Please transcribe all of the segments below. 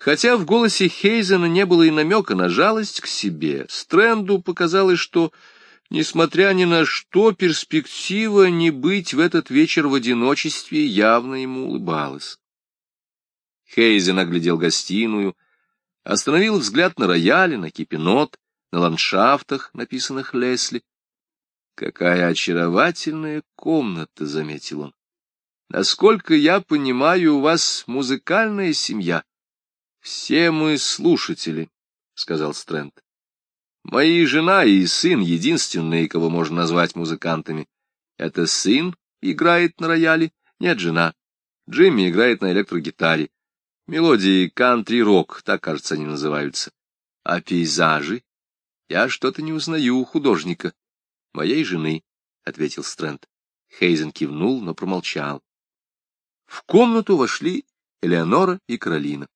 Хотя в голосе Хейзена не было и намека на жалость к себе, Стрэнду показалось, что, несмотря ни на что, перспектива не быть в этот вечер в одиночестве явно ему улыбалась. Хейзен оглядел гостиную, остановил взгляд на рояле, на кипе нот, на ландшафтах, написанных Лесли. «Какая очаровательная комната!» — заметил он. «Насколько я понимаю, у вас музыкальная семья». «Все мы слушатели», — сказал Стрэнд. «Мои жена и сын — единственные, кого можно назвать музыкантами. Это сын играет на рояле, нет, жена. Джимми играет на электрогитаре. Мелодии кантри-рок, так, кажется, они называются. А пейзажи? Я что-то не узнаю у художника. Моей жены, — ответил Стрэнд. Хейзен кивнул, но промолчал. В комнату вошли Элеонора и Каролина.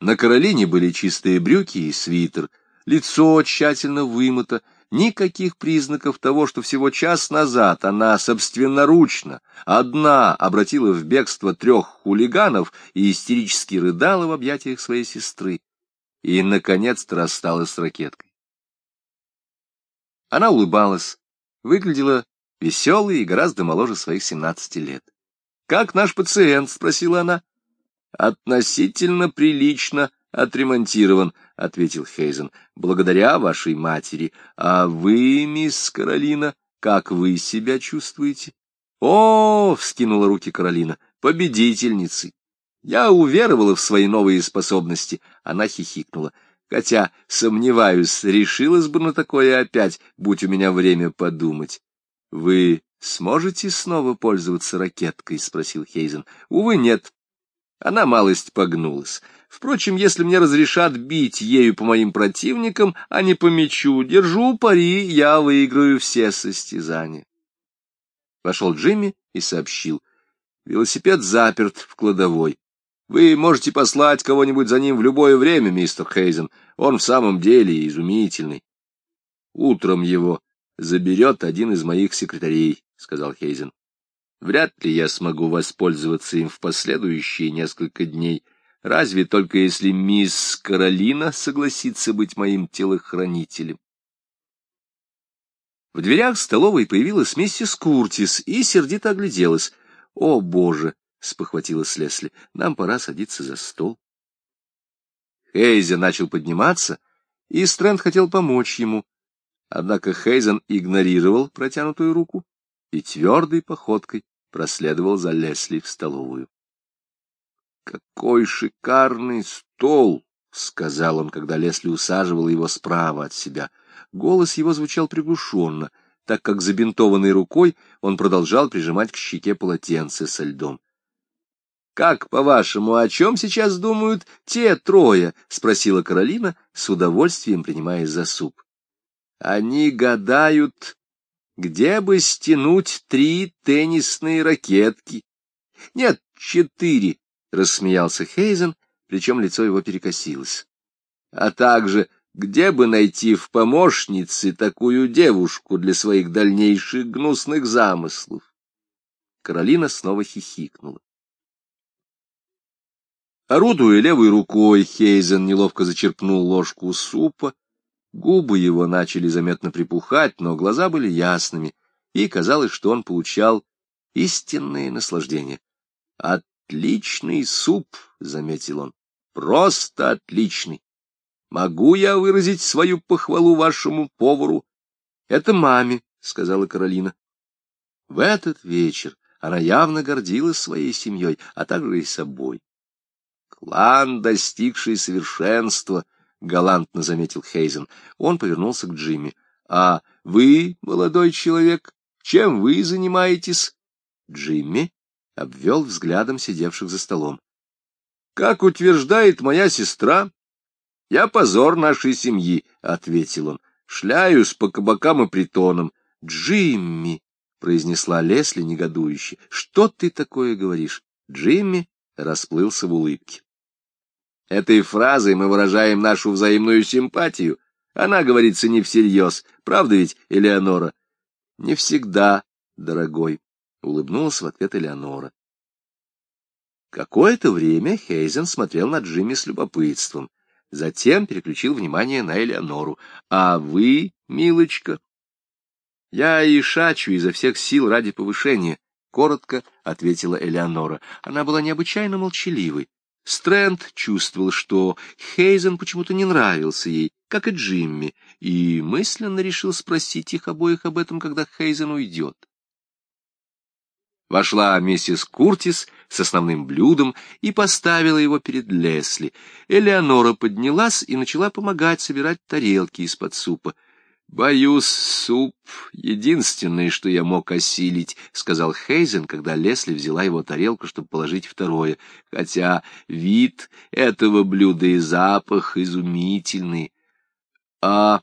На Каролине были чистые брюки и свитер, лицо тщательно вымыто, никаких признаков того, что всего час назад она собственноручно, одна, обратила в бегство трех хулиганов и истерически рыдала в объятиях своей сестры. И, наконец-то, рассталась с ракеткой. Она улыбалась, выглядела веселой и гораздо моложе своих семнадцати лет. — Как наш пациент? — спросила она. — Относительно прилично отремонтирован, — ответил Хейзен, — благодаря вашей матери. А вы, мисс Каролина, как вы себя чувствуете? — О, — вскинула руки Каролина, — победительницы! Я уверовала в свои новые способности. Она хихикнула. Хотя, сомневаюсь, решилась бы на такое опять, будь у меня время подумать. — Вы сможете снова пользоваться ракеткой? — спросил Хейзен. — Увы, нет. Она малость погнулась. Впрочем, если мне разрешат бить ею по моим противникам, а не по мячу, держу пари, я выиграю все состязания. Вошел Джимми и сообщил. Велосипед заперт в кладовой. Вы можете послать кого-нибудь за ним в любое время, мистер Хейзен. Он в самом деле изумительный. Утром его заберет один из моих секретарей, — сказал Хейзен. Вряд ли я смогу воспользоваться им в последующие несколько дней, разве только если мисс Каролина согласится быть моим телохранителем. В дверях столовой появилась миссис Куртис и сердито огляделась. — О, Боже! — спохватилась Лесли. — Нам пора садиться за стол. Хейзен начал подниматься, и Стрэнд хотел помочь ему. Однако Хейзен игнорировал протянутую руку и твердой походкой проследовал за Лесли в столовую. «Какой шикарный стол!» — сказал он, когда Лесли усаживала его справа от себя. Голос его звучал приглушенно, так как забинтованной рукой он продолжал прижимать к щеке полотенце со льдом. «Как, по-вашему, о чем сейчас думают те трое?» — спросила Каролина, с удовольствием принимаясь за суп. «Они гадают, где бы стянуть три теннисные ракетки. — Нет, четыре, — рассмеялся Хейзен, причем лицо его перекосилось. — А также, где бы найти в помощнице такую девушку для своих дальнейших гнусных замыслов? Каролина снова хихикнула. Орудуя левой рукой, Хейзен неловко зачерпнул ложку супа, Губы его начали заметно припухать, но глаза были ясными, и казалось, что он получал истинное наслаждение. «Отличный суп», — заметил он, — «просто отличный. Могу я выразить свою похвалу вашему повару?» «Это маме», — сказала Каролина. В этот вечер она явно гордилась своей семьей, а также и собой. Клан, достигший совершенства, —— галантно заметил Хейзен. Он повернулся к Джимми. — А вы, молодой человек, чем вы занимаетесь? Джимми обвел взглядом сидевших за столом. — Как утверждает моя сестра, я позор нашей семьи, — ответил он. — Шляюсь по кабакам и притонам. — Джимми, — произнесла Лесли негодующе, — что ты такое говоришь? Джимми расплылся в улыбке. Этой фразой мы выражаем нашу взаимную симпатию. Она говорится не всерьез. Правда ведь, Элеонора? — Не всегда, дорогой, — улыбнулась в ответ Элеонора. Какое-то время Хейзен смотрел на Джимми с любопытством, затем переключил внимание на Элеонору. «А вы, милочка?» «Я и шачу изо всех сил ради повышения», — коротко ответила Элеонора. Она была необычайно молчаливой. Стрэнд чувствовал, что Хейзен почему-то не нравился ей, как и Джимми, и мысленно решил спросить их обоих об этом, когда Хейзен уйдет. Вошла миссис Куртис с основным блюдом и поставила его перед Лесли. Элеонора поднялась и начала помогать собирать тарелки из-под супа. «Боюсь, суп — единственное, что я мог осилить», — сказал Хейзен, когда Лесли взяла его тарелку, чтобы положить второе, хотя вид этого блюда и запах изумительный. «А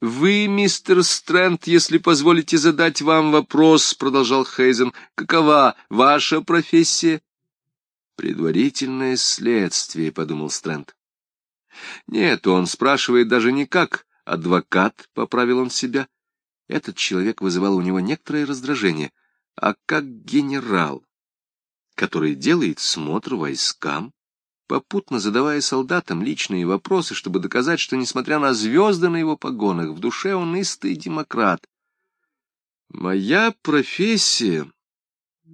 вы, мистер Стрэнд, если позволите задать вам вопрос, — продолжал Хейзен, — какова ваша профессия?» «Предварительное следствие», — подумал Стрэнд. «Нет, он спрашивает даже не как адвокат, — поправил он себя. Этот человек вызывал у него некоторое раздражение, а как генерал, который делает смотр войскам, попутно задавая солдатам личные вопросы, чтобы доказать, что, несмотря на звезды на его погонах, в душе он истый демократ. «Моя профессия...»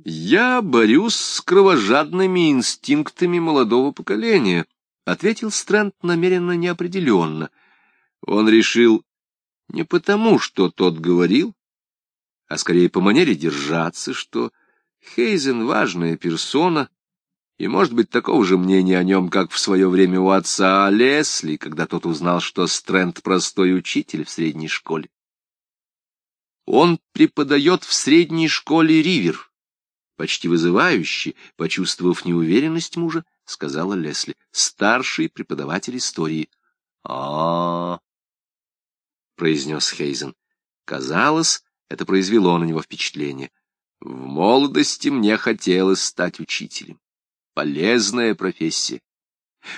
«Я борюсь с кровожадными инстинктами молодого поколения», — ответил Стрэнд намеренно неопределенно — он решил не потому, что тот говорил, а скорее по манере держаться, что Хейзен — важная персона, и, может быть, такого же мнения о нем, как в свое время у отца Лесли, когда тот узнал, что Стрэнд — простой учитель в средней школе. Он преподает в средней школе Ривер, почти вызывающе, почувствовав неуверенность мужа, сказала Лесли, старший преподаватель истории. А, -а, -а — произнес Хейзен. Казалось, это произвело на него впечатление. В молодости мне хотелось стать учителем. Полезная профессия.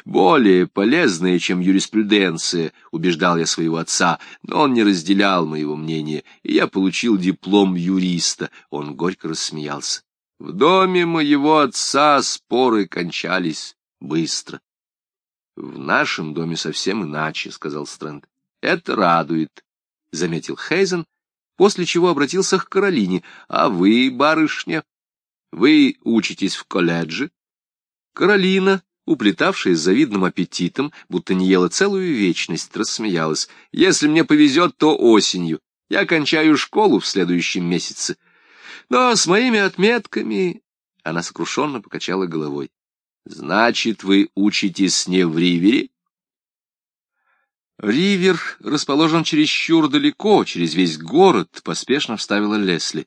Более полезная, чем юриспруденция, убеждал я своего отца, но он не разделял моего мнения, и я получил диплом юриста. Он горько рассмеялся. В доме моего отца споры кончались быстро. — В нашем доме совсем иначе, — сказал Стрэнд. Это радует, — заметил Хейзен, после чего обратился к Каролине. — А вы, барышня, вы учитесь в колледже? Каролина, уплетавшая с завидным аппетитом, будто не ела целую вечность, рассмеялась. — Если мне повезет, то осенью. Я кончаю школу в следующем месяце. Но с моими отметками... Она сокрушенно покачала головой. — Значит, вы учитесь не в Ривере? Ривер расположен чересчур далеко, через весь город, — поспешно вставила Лесли.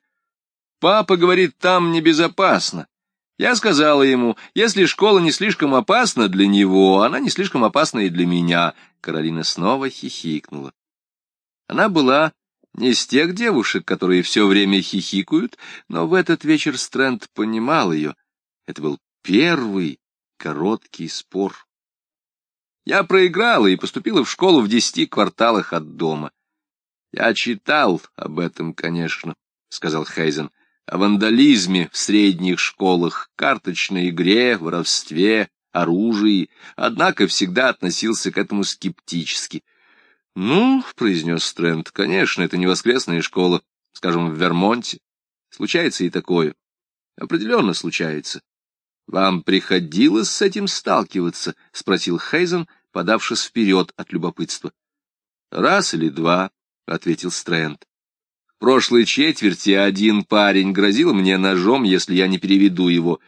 Папа говорит, там небезопасно. Я сказала ему, если школа не слишком опасна для него, она не слишком опасна и для меня. Каролина снова хихикнула. Она была не из тех девушек, которые все время хихикают, но в этот вечер Стрэнд понимал ее. Это был первый короткий спор. Я проиграла и поступила в школу в десяти кварталах от дома. — Я читал об этом, конечно, — сказал Хейзен, — о вандализме в средних школах, карточной игре, воровстве, оружии, однако всегда относился к этому скептически. — Ну, — произнес Стрэнд, — конечно, это не воскресная школа, скажем, в Вермонте. Случается и такое. Определенно случается. — Вам приходилось с этим сталкиваться? — спросил Хейзен, — подавшись вперед от любопытства. — Раз или два, — ответил Стрэнд. Прошлой четверти один парень грозил мне ножом, если я не переведу его.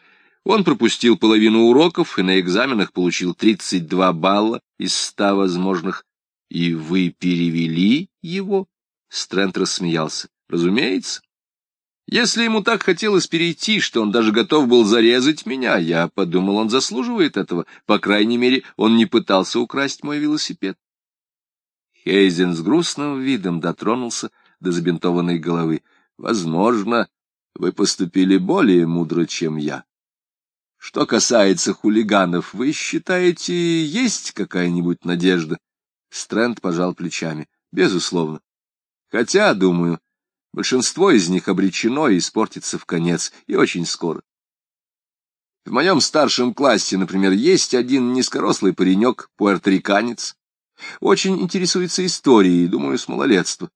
Он пропустил половину уроков и на экзаменах получил 32 балла из ста возможных. — И вы перевели его? Стрэнд рассмеялся. — Разумеется. Если ему так хотелось перейти, что он даже готов был зарезать меня, я подумал, он заслуживает этого. По крайней мере, он не пытался украсть мой велосипед. Хейзен с грустным видом дотронулся до забинтованной головы. Возможно, вы поступили более мудро, чем я. Что касается хулиганов, вы считаете, есть какая-нибудь надежда? Стрэнд пожал плечами. Безусловно. Хотя, думаю, Большинство из них обречено испортиться в конец, и очень скоро. В моем старшем классе, например, есть один низкорослый паренек, пуэрториканец. Очень интересуется историей, думаю, с малолетства.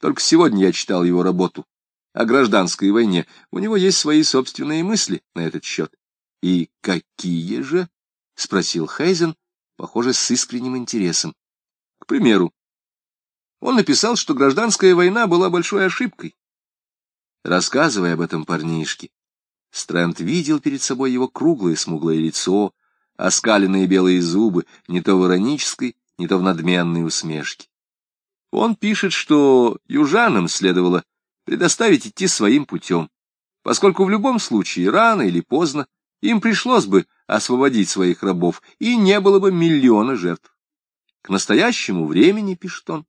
Только сегодня я читал его работу о гражданской войне. У него есть свои собственные мысли на этот счет. — И какие же? — спросил Хейзен, похоже, с искренним интересом. — К примеру, он написал, что гражданская война была большой ошибкой. Рассказывая об этом парнишке, Стрэнд видел перед собой его круглое смуглое лицо, оскаленные белые зубы, не то в иронической, не то в надменной усмешке. Он пишет, что южанам следовало предоставить идти своим путем, поскольку в любом случае, рано или поздно, им пришлось бы освободить своих рабов, и не было бы миллиона жертв. К настоящему времени, пишет он,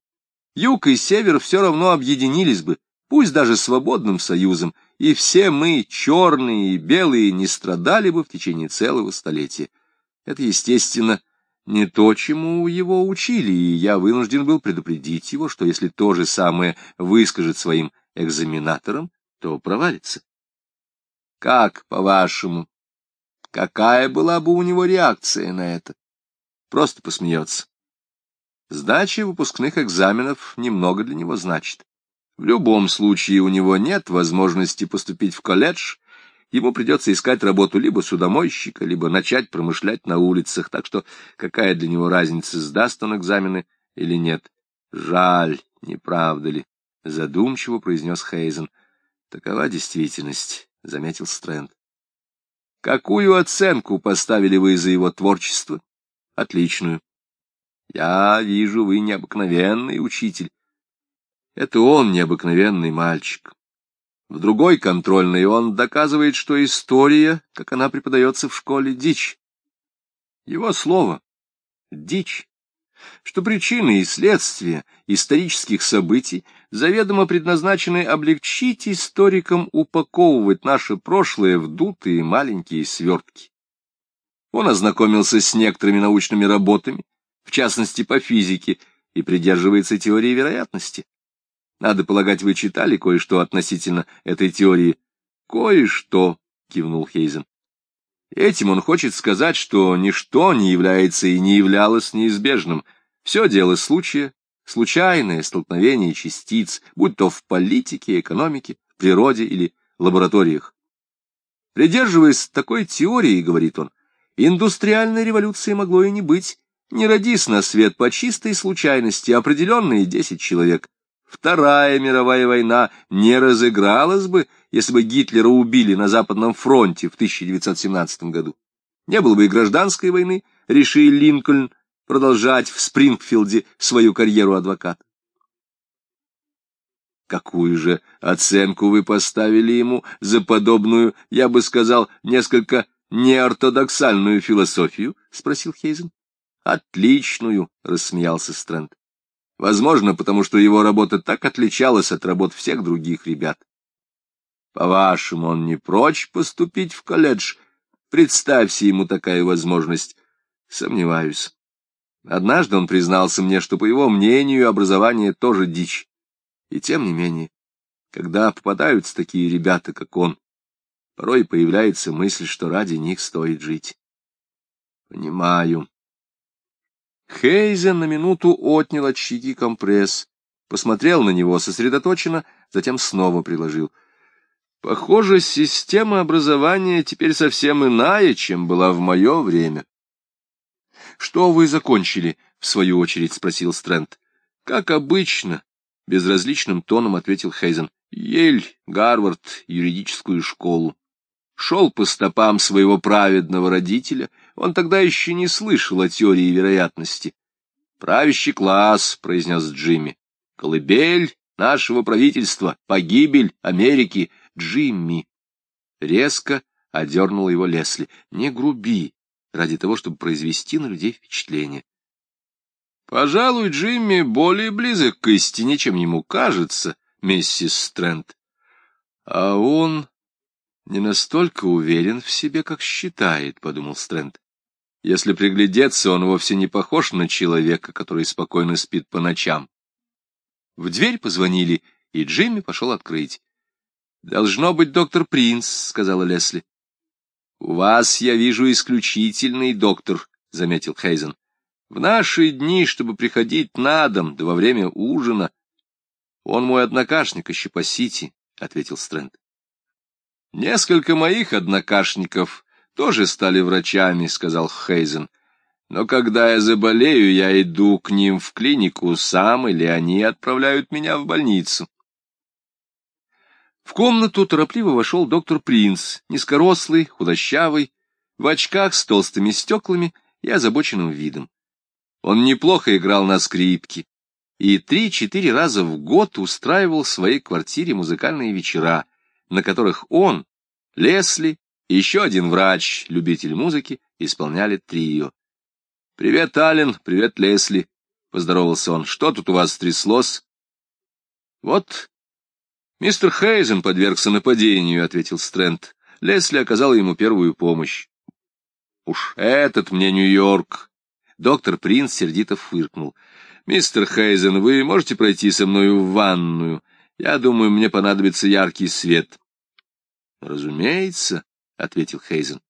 юг и север все равно объединились бы, пусть даже свободным союзом, и все мы, черные и белые, не страдали бы в течение целого столетия. Это, естественно, не то, чему его учили, и я вынужден был предупредить его, что если то же самое выскажет своим экзаменаторам, то провалится. Как, по-вашему, какая была бы у него реакция на это? Просто посмеется. Сдача выпускных экзаменов немного для него значит. В любом случае у него нет возможности поступить в колледж, ему придется искать работу либо судомойщика, либо начать промышлять на улицах, так что какая для него разница, сдаст он экзамены или нет. Жаль, не правда ли? Задумчиво произнес Хейзен. Такова действительность, — заметил Стрэнд. Какую оценку поставили вы за его творчество? Отличную. Я вижу, вы необыкновенный учитель. Это он необыкновенный мальчик. В другой контрольной он доказывает, что история, как она преподается в школе, дичь. Его слово — дичь, что причины и следствия исторических событий заведомо предназначены облегчить историкам упаковывать наше прошлое в дутые маленькие свертки. Он ознакомился с некоторыми научными работами, в частности по физике, и придерживается теории вероятности. Надо полагать, вы читали кое-что относительно этой теории. Кое-что, кивнул Хейзен. Этим он хочет сказать, что ничто не является и не являлось неизбежным. Все дело случая, случайное столкновение частиц, будь то в политике, экономике, природе или лабораториях. Придерживаясь такой теории, говорит он, индустриальной революции могло и не быть, не родись на свет по чистой случайности определенные десять человек. Вторая мировая война не разыгралась бы, если бы Гитлера убили на Западном фронте в 1917 году. Не было бы и гражданской войны, решил Линкольн продолжать в Спрингфилде свою карьеру адвоката. Какую же оценку вы поставили ему за подобную, я бы сказал, несколько неортодоксальную философию? — спросил Хейзен. — Отличную, — рассмеялся Стрэнд. Возможно, потому что его работа так отличалась от работ всех других ребят. По-вашему, он не прочь поступить в колледж? Представься ему такая возможность. Сомневаюсь. Однажды он признался мне, что, по его мнению, образование тоже дичь. И тем не менее, когда попадаются такие ребята, как он, порой появляется мысль, что ради них стоит жить. Понимаю. Хейзен на минуту отнял от щеки компресс, посмотрел на него сосредоточенно, затем снова приложил. Похоже, система образования теперь совсем иная, чем была в мое время. — Что вы закончили? — в свою очередь спросил Стрэнд. — Как обычно, — безразличным тоном ответил Хейзен. — Ель, Гарвард, юридическую школу. Шел по стопам своего праведного родителя, он тогда еще не слышал о теории вероятности. «Правящий класс», — произнес Джимми. «Колыбель нашего правительства, погибель Америки, Джимми». Резко одернула его Лесли. «Не груби, ради того, чтобы произвести на людей впечатление». «Пожалуй, Джимми более близок к истине, чем ему кажется, миссис Стрэнд. А он не настолько уверен в себе, как считает», — подумал Стрэнд. Если приглядеться, он вовсе не похож на человека, который спокойно спит по ночам. В дверь позвонили, и Джимми пошел открыть. — Должно быть доктор Принц, — сказала Лесли. — У вас, я вижу, исключительный доктор, — заметил Хейзен. — В наши дни, чтобы приходить на дом, да во время ужина. — Он мой однокашник еще по Сити, — ответил Стрэнд. — Несколько моих однокашников тоже стали врачами, — сказал Хейзен. — Но когда я заболею, я иду к ним в клинику сам, или они отправляют меня в больницу. В комнату торопливо вошел доктор Принц, низкорослый, худощавый, в очках с толстыми стеклами и озабоченным видом. Он неплохо играл на скрипке и три-четыре раза в год устраивал в своей квартире музыкальные вечера, на которых он, Лесли и еще один врач, любитель музыки, исполняли трио. «Привет, Аллен, привет, Лесли», — поздоровался он. «Что тут у вас стряслось?» «Вот «Мистер Хейзен подвергся нападению», — ответил Стрэнд. Лесли оказал ему первую помощь. «Уж этот мне Нью-Йорк!» Доктор Принц сердито фыркнул. «Мистер Хейзен, вы можете пройти со мною в ванную? Я думаю, мне понадобится яркий свет». «Разумеется», — ответил Хейзен.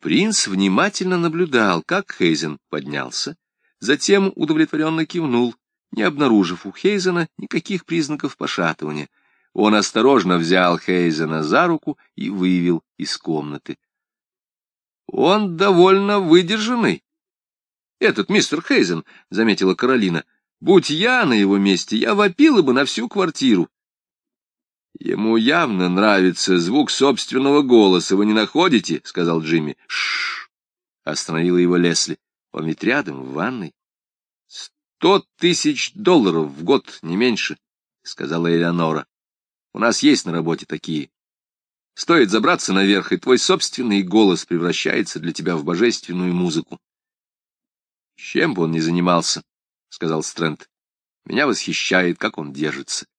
Принц внимательно наблюдал, как Хейзен поднялся, затем удовлетворенно кивнул, не обнаружив у Хейзена никаких признаков пошатывания. Он осторожно взял Хейзена за руку и вывел из комнаты. «Он довольно выдержанный, этот мистер Хейзен», — заметила Каролина. «Будь я на его месте, я вопила бы на всю квартиру». «Ему явно нравится звук собственного голоса, вы не находите?» — сказал Джимми. «Шш!» — остановила его Лесли. «Он ведь рядом, в ванной». «Сто тысяч долларов в год, не меньше», — сказала Элеонора. У нас есть на работе такие. Стоит забраться наверх, и твой собственный голос превращается для тебя в божественную музыку. — Чем бы он ни занимался, — сказал Стрэнд, — меня восхищает, как он держится. —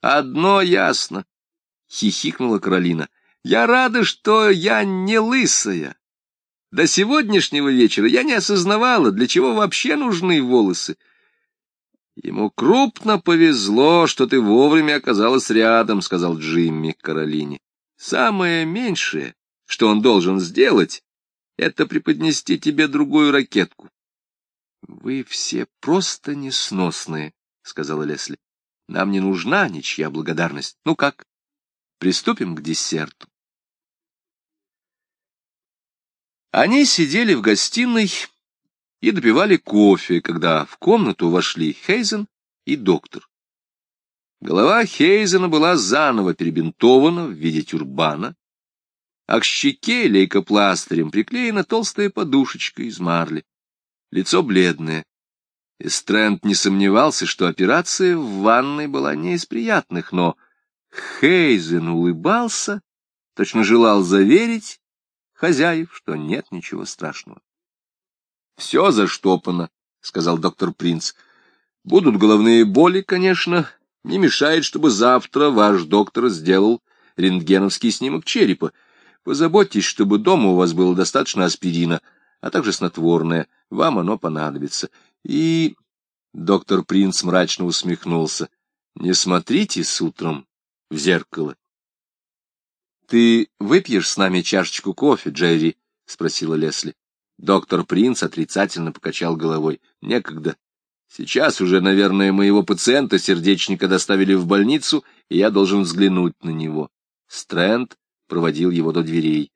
Одно ясно, — хихикнула Каролина. — Я рада, что я не лысая. До сегодняшнего вечера я не осознавала, для чего вообще нужны волосы. Ему крупно повезло, что ты вовремя оказалась рядом, — сказал Джимми Каролине. Самое меньшее, что он должен сделать, это преподнести тебе другую ракетку. — Вы все просто несносные, — сказала Лесли. — Нам не нужна ничья благодарность. Ну как, приступим к десерту. Они сидели в гостиной и допивали кофе, когда в комнату вошли Хейзен и доктор. Голова Хейзена была заново перебинтована в виде тюрбана, а к щеке лейкопластырем приклеена толстая подушечка из марли. Лицо бледное. И Стрэнд не сомневался, что операция в ванной была не из приятных, но Хейзен улыбался, точно желал заверить хозяев, что нет ничего страшного. Все заштопано, — сказал доктор Принц. Будут головные боли, конечно. Не мешает, чтобы завтра ваш доктор сделал рентгеновский снимок черепа. Позаботьтесь, чтобы дома у вас было достаточно аспирина, а также снотворное. Вам оно понадобится. И... Доктор Принц мрачно усмехнулся. Не смотрите с утром в зеркало. — Ты выпьешь с нами чашечку кофе, Джерри? — спросила Лесли. Доктор Принц отрицательно покачал головой. Некогда. Сейчас уже, наверное, моего пациента-сердечника доставили в больницу, и я должен взглянуть на него. Стрэнд проводил его до дверей.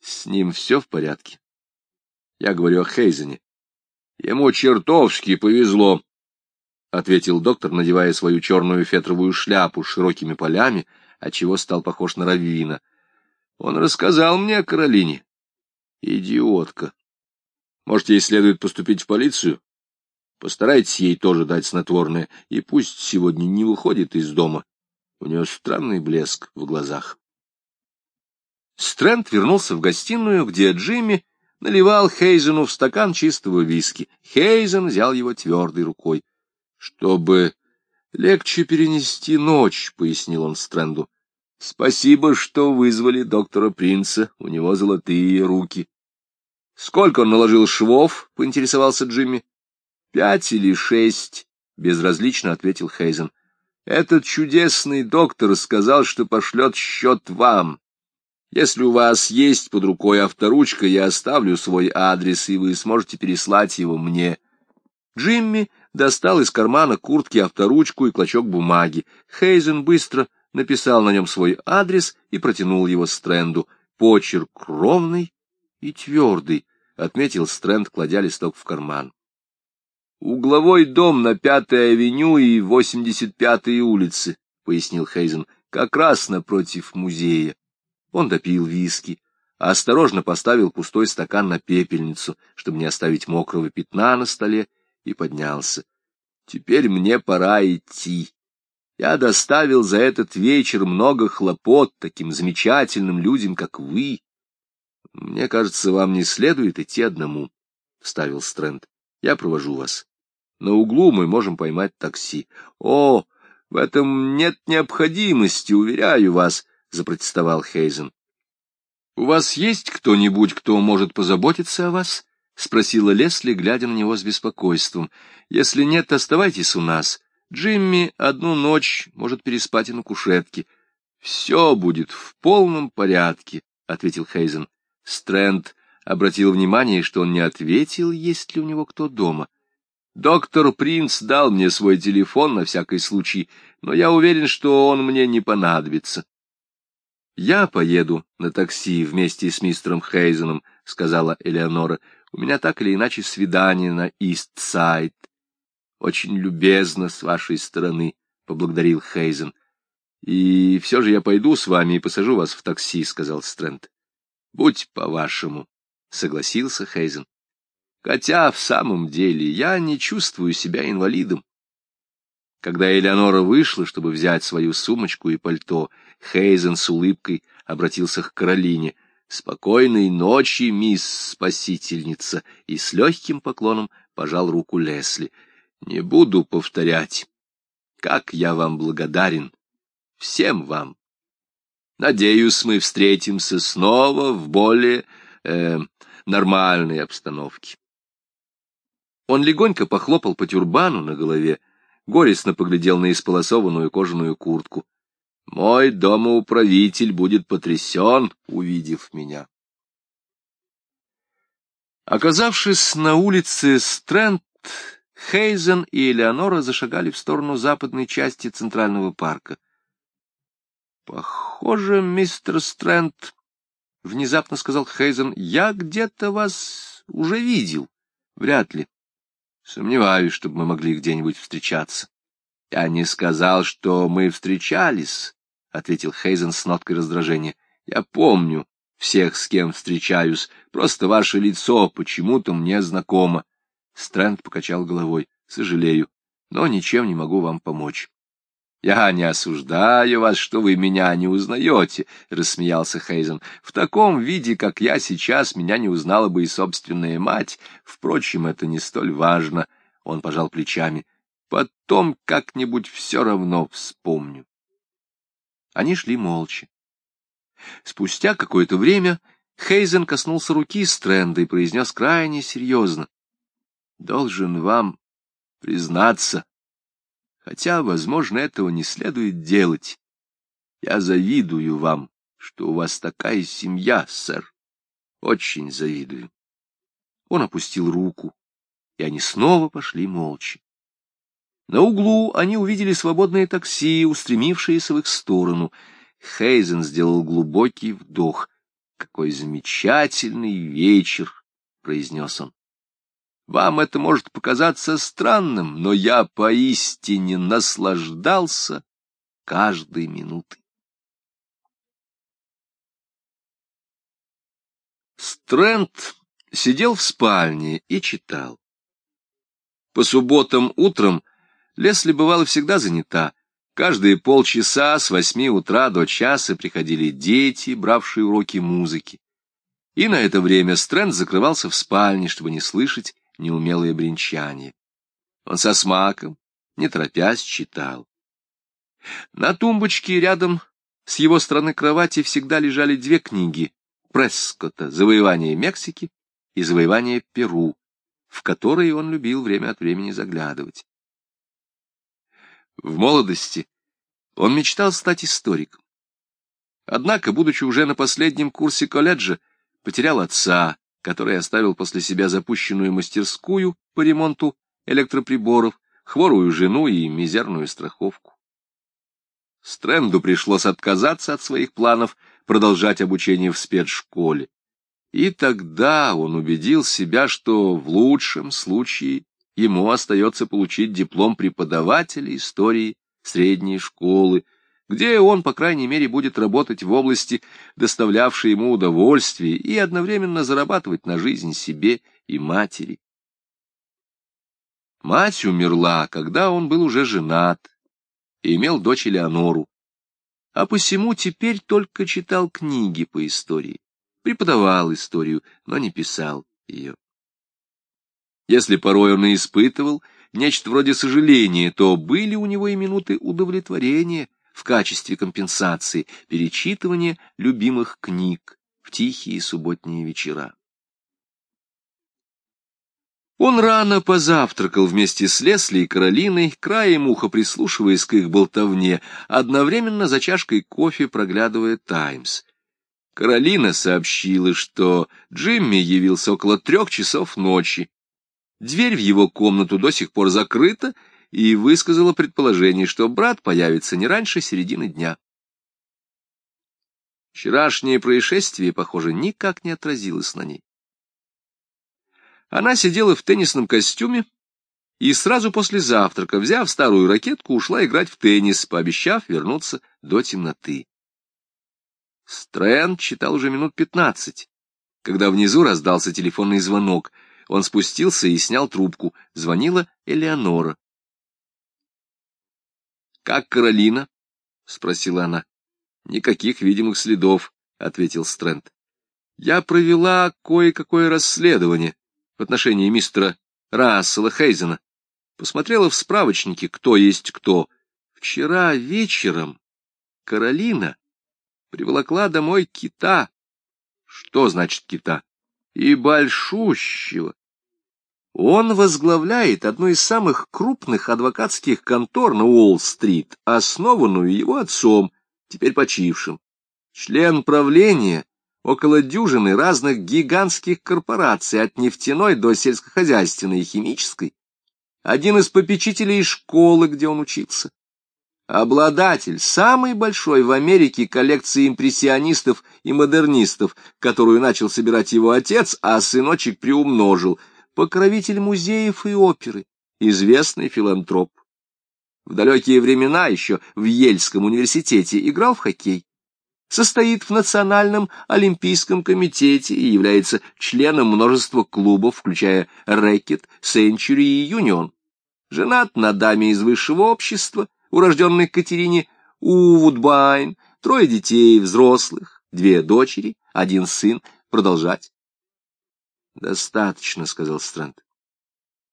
С ним все в порядке. Я говорю о Хейзене. Ему чертовски повезло, — ответил доктор, надевая свою черную фетровую шляпу с широкими полями, отчего стал похож на раввина. Он рассказал мне о Каролине. Идиотка. Может, ей следует поступить в полицию? Постарайтесь ей тоже дать снотворное, и пусть сегодня не выходит из дома. У нее странный блеск в глазах. Стрэнд вернулся в гостиную, где Джимми наливал Хейзену в стакан чистого виски. Хейзен взял его твердой рукой. — Чтобы легче перенести ночь, — пояснил он Стрэнду. — Спасибо, что вызвали доктора Принца, у него золотые руки. — Сколько он наложил швов? — поинтересовался Джимми. — Пять или шесть, — безразлично ответил Хейзен. — Этот чудесный доктор сказал, что пошлет счет вам. Если у вас есть под рукой авторучка, я оставлю свой адрес, и вы сможете переслать его мне. Джимми достал из кармана куртки авторучку и клочок бумаги. Хейзен быстро написал на нем свой адрес и протянул его Стрэнду. Почерк ровный и твердый, — отметил Стрэнд, кладя листок в карман. «Угловой дом на Пятой авеню и 85-й улице», — пояснил Хейзен, — «как раз напротив музея». Он допил виски, а осторожно поставил пустой стакан на пепельницу, чтобы не оставить мокрого пятна на столе, и поднялся. «Теперь мне пора идти. Я доставил за этот вечер много хлопот таким замечательным людям, как вы. Мне кажется, вам не следует идти одному», — вставил Стрэнд. «Я провожу вас. На углу мы можем поймать такси. О, в этом нет необходимости, уверяю вас». — запротестовал Хейзен. — У вас есть кто-нибудь, кто может позаботиться о вас? — спросила Лесли, глядя на него с беспокойством. — Если нет, оставайтесь у нас. Джимми одну ночь может переспать и на кушетке. — Все будет в полном порядке, — ответил Хейзен. Стрэнд обратил внимание, что он не ответил, есть ли у него кто дома. Доктор Принц дал мне свой телефон на всякий случай, но я уверен, что он мне не понадобится. «Я поеду на такси вместе с мистером Хейзеном», — сказала Элеонора. «У меня так или иначе свидание на Ист-Сайд». «Очень любезно с вашей стороны», — поблагодарил Хейзен. «И все же я пойду с вами и посажу вас в такси», — сказал Стрэнд. «Будь по-вашему», — согласился Хейзен. «Хотя в самом деле я не чувствую себя инвалидом. Когда Элеонора вышла, чтобы взять свою сумочку и пальто, Хейзен с улыбкой обратился к Каролине. «Спокойной ночи, мисс Спасительница!» и с легким поклоном пожал руку Лесли. «Не буду повторять. Как я вам благодарен! Всем вам! Надеюсь, мы встретимся снова в более э, нормальной обстановке». Он легонько похлопал по тюрбану на голове, горестно поглядел на исполосованную кожаную куртку. Мой домоуправитель будет потрясен, увидев меня. Оказавшись на улице Стрэнд, Хейзен и Элеонора зашагали в сторону западной части Центрального парка. «Похоже, мистер Стрэнд», — внезапно сказал Хейзен, — «я где-то вас уже видел. Вряд ли. Сомневаюсь, чтобы мы могли где-нибудь встречаться. Я не сказал, что мы встречались, — ответил Хейзен с ноткой раздражения. Я помню всех, с кем встречаюсь. Просто ваше лицо почему-то мне знакомо. Стрэнд покачал головой. Сожалею, но ничем не могу вам помочь. — Я не осуждаю вас, что вы меня не узнаете, — рассмеялся Хейзен. — В таком виде, как я сейчас, меня не узнала бы и собственная мать. Впрочем, это не столь важно. Он пожал плечами. Потом как-нибудь все равно вспомню. Они шли молча. Спустя какое-то время Хейзен коснулся руки Стрэнда и произнес крайне серьезно. — Должен вам признаться, хотя, возможно, этого не следует делать. Я завидую вам, что у вас такая семья, сэр. Очень завидую. Он опустил руку, и они снова пошли молча. На углу они увидели свободное такси, устремившееся в их сторону. Хейзен сделал глубокий вдох. «Какой замечательный вечер!» — произнес он. Вам это может показаться странным, но я поистине наслаждался каждой минутой. Стрэнд сидел в спальне и читал. По субботам утром Лесли бывала всегда занята. Каждые полчаса с восьми утра до часа приходили дети, бравшие уроки музыки. И на это время Стрэнд закрывался в спальне, чтобы не слышать неумелое бренчание. Он со смаком, не торопясь, читал. На тумбочке рядом с его стороны кровати всегда лежали две книги Прескотта «Завоевание Мексики» и «Завоевание Перу», в которые он любил время от времени заглядывать. В молодости он мечтал стать историком. Однако, будучи уже на последнем курсе колледжа, потерял отца, который оставил после себя запущенную мастерскую по ремонту электроприборов, хворую жену и мизерную страховку. Стрэнду пришлось отказаться от своих планов продолжать обучение в спецшколе. И тогда он убедил себя, что в лучшем случае ему остается получить диплом преподавателя истории средней школы, где он, по крайней мере, будет работать в области, доставлявшей ему удовольствие, и одновременно зарабатывать на жизнь себе и матери. Мать умерла, когда он был уже женат, и имел дочь Элеонору, а посему теперь только читал книги по истории, преподавал историю, но не писал ее. Если порой он и испытывал нечто вроде сожаления, то были у него и минуты удовлетворения в качестве компенсации перечитывания любимых книг в тихие субботние вечера. Он рано позавтракал вместе с Лесли и Каролиной, краем уха прислушиваясь к их болтовне, одновременно за чашкой кофе проглядывая «Таймс». Каролина сообщила, что Джимми явился около трех часов ночи. Дверь в его комнату до сих пор закрыта, и высказала предположение, что брат появится не раньше середины дня. Вчерашнее происшествие, похоже, никак не отразилось на ней. Она сидела в теннисном костюме и сразу после завтрака, взяв старую ракетку, ушла играть в теннис, пообещав вернуться до темноты. Стрэнд читал уже минут пятнадцать, когда внизу раздался телефонный звонок. Он спустился и снял трубку. Звонила Элеонора. «Как Каролина?» — спросила она. «Никаких видимых следов», — ответил Стрэнд. «Я провела кое-какое расследование в отношении мистера Рассела Хейзена. Посмотрела в справочнике, кто есть кто. Вчера вечером Каролина приволокла домой кита. Что значит кита? И большущего. Он возглавляет одну из самых крупных адвокатских контор на Уолл-стрит, основанную его отцом, теперь почившим. Член правления около дюжины разных гигантских корпораций, от нефтяной до сельскохозяйственной и химической, один из попечителей школы, где он учился, обладатель самой большой в Америке коллекции импрессионистов и модернистов, которую начал собирать его отец, а сыночек приумножил, покровитель музеев и оперы, известный филантроп. В далекие времена еще в Ельском университете играл в хоккей состоит в Национальном олимпийском комитете и является членом множества клубов, включая Рэкет, Сенчури и Юнион. Женат на даме из высшего общества, урожденной Катерине Увудбайн, трое детей взрослых, две дочери, один сын. Продолжать? Достаточно, — сказал Стрэнд.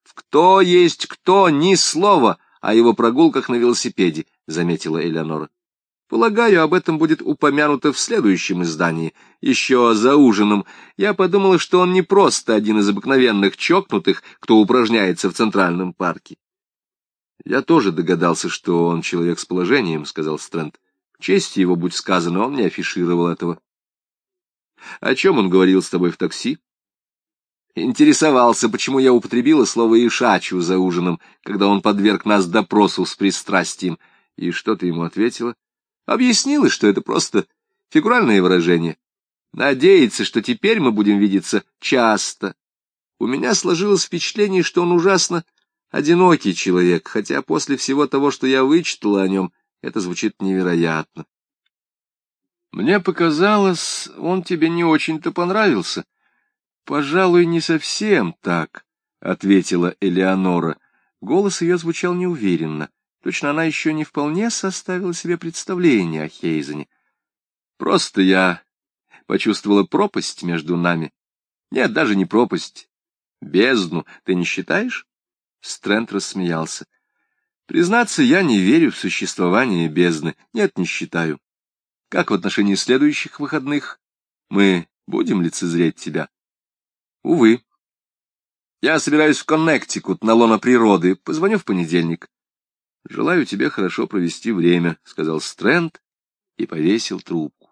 В кто есть кто, ни слова о его прогулках на велосипеде, — заметила Элеонора. Полагаю, об этом будет упомянуто в следующем издании. Еще за ужином я подумала, что он не просто один из обыкновенных чокнутых, кто упражняется в Центральном парке. Я тоже догадался, что он человек с положением, — сказал Стрэнд. Честь его, будь сказано, он не афишировал этого. О чем он говорил с тобой в такси? Интересовался, почему я употребила слово «ишачу» за ужином, когда он подверг нас допросу с пристрастием. И что ты ему ответила? Объяснила, что это просто фигуральное выражение. Надеется, что теперь мы будем видеться часто. У меня сложилось впечатление, что он ужасно одинокий человек, хотя после всего того, что я вычитала о нем, это звучит невероятно. Мне показалось, он тебе не очень-то понравился. Пожалуй, не совсем так, — ответила Элеонора. Голос ее звучал неуверенно. Точно она еще не вполне составила себе представление о Хейзене. Просто я почувствовала пропасть между нами. Нет, даже не пропасть. Бездну. Ты не считаешь? Стрэнд рассмеялся. Признаться, я не верю в существование бездны. Нет, не считаю. Как в отношении следующих выходных? Мы будем лицезреть тебя? Увы. Я собираюсь в Коннектикут на лоно природы. Позвоню в понедельник. — Желаю тебе хорошо провести время, — сказал Стрэнд и повесил трубку.